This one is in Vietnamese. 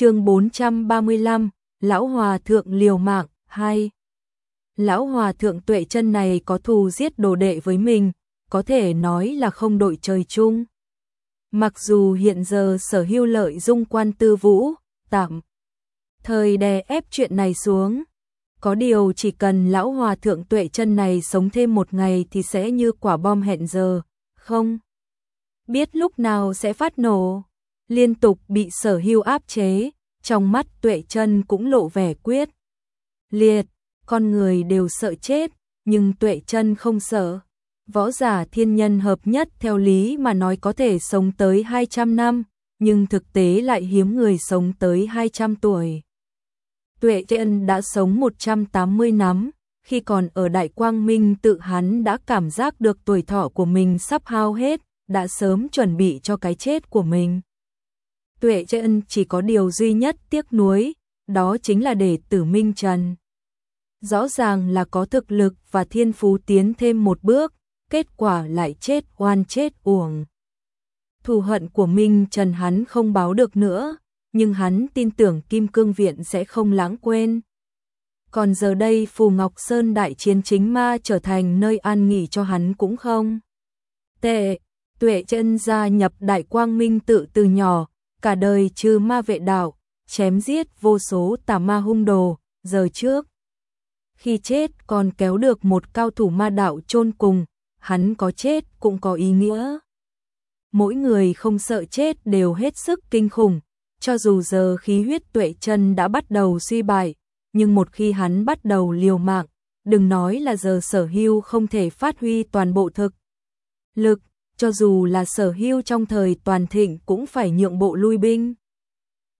chương 435, Lão Hòa Thượng liều mạng, 2. Lão Hòa Thượng tuệ chân này có thù giết đồ đệ với mình, có thể nói là không đội trời chung. Mặc dù hiện giờ sở hưu lợi dung quan tư vũ, tạm thời đè ép chuyện này xuống. Có điều chỉ cần lão hòa thượng tuệ chân này sống thêm một ngày thì sẽ như quả bom hẹn giờ, không? Biết lúc nào sẽ phát nổ, liên tục bị sở hưu áp chế, trong mắt tuệ chân cũng lộ vẻ quyết. Liệt, con người đều sợ chết, nhưng tuệ chân không sợ. Võ giả thiên nhân hợp nhất theo lý mà nói có thể sống tới 200 năm, nhưng thực tế lại hiếm người sống tới 200 tuổi. Tuệ chân đã sống 180 năm, khi còn ở Đại Quang Minh tự hắn đã cảm giác được tuổi thọ của mình sắp hao hết, đã sớm chuẩn bị cho cái chết của mình. Tuệ Trân chỉ có điều duy nhất tiếc nuối, đó chính là để tử Minh Trần. Rõ ràng là có thực lực và thiên phú tiến thêm một bước, kết quả lại chết oan chết uổng. Thù hận của Minh Trần hắn không báo được nữa, nhưng hắn tin tưởng Kim Cương Viện sẽ không lãng quên. Còn giờ đây Phù Ngọc Sơn đại chiến chính ma trở thành nơi an nghỉ cho hắn cũng không. Tệ, tuệ chân gia nhập đại quang minh tự từ nhỏ, cả đời trừ ma vệ đạo, chém giết vô số tà ma hung đồ, giờ trước. Khi chết còn kéo được một cao thủ ma đạo chôn cùng, hắn có chết cũng có ý nghĩa. Mỗi người không sợ chết đều hết sức kinh khủng, cho dù giờ khí huyết tuệ chân đã bắt đầu suy bại, nhưng một khi hắn bắt đầu liều mạng, đừng nói là giờ sở hưu không thể phát huy toàn bộ thực. Lực, cho dù là sở hưu trong thời toàn thịnh cũng phải nhượng bộ lui binh.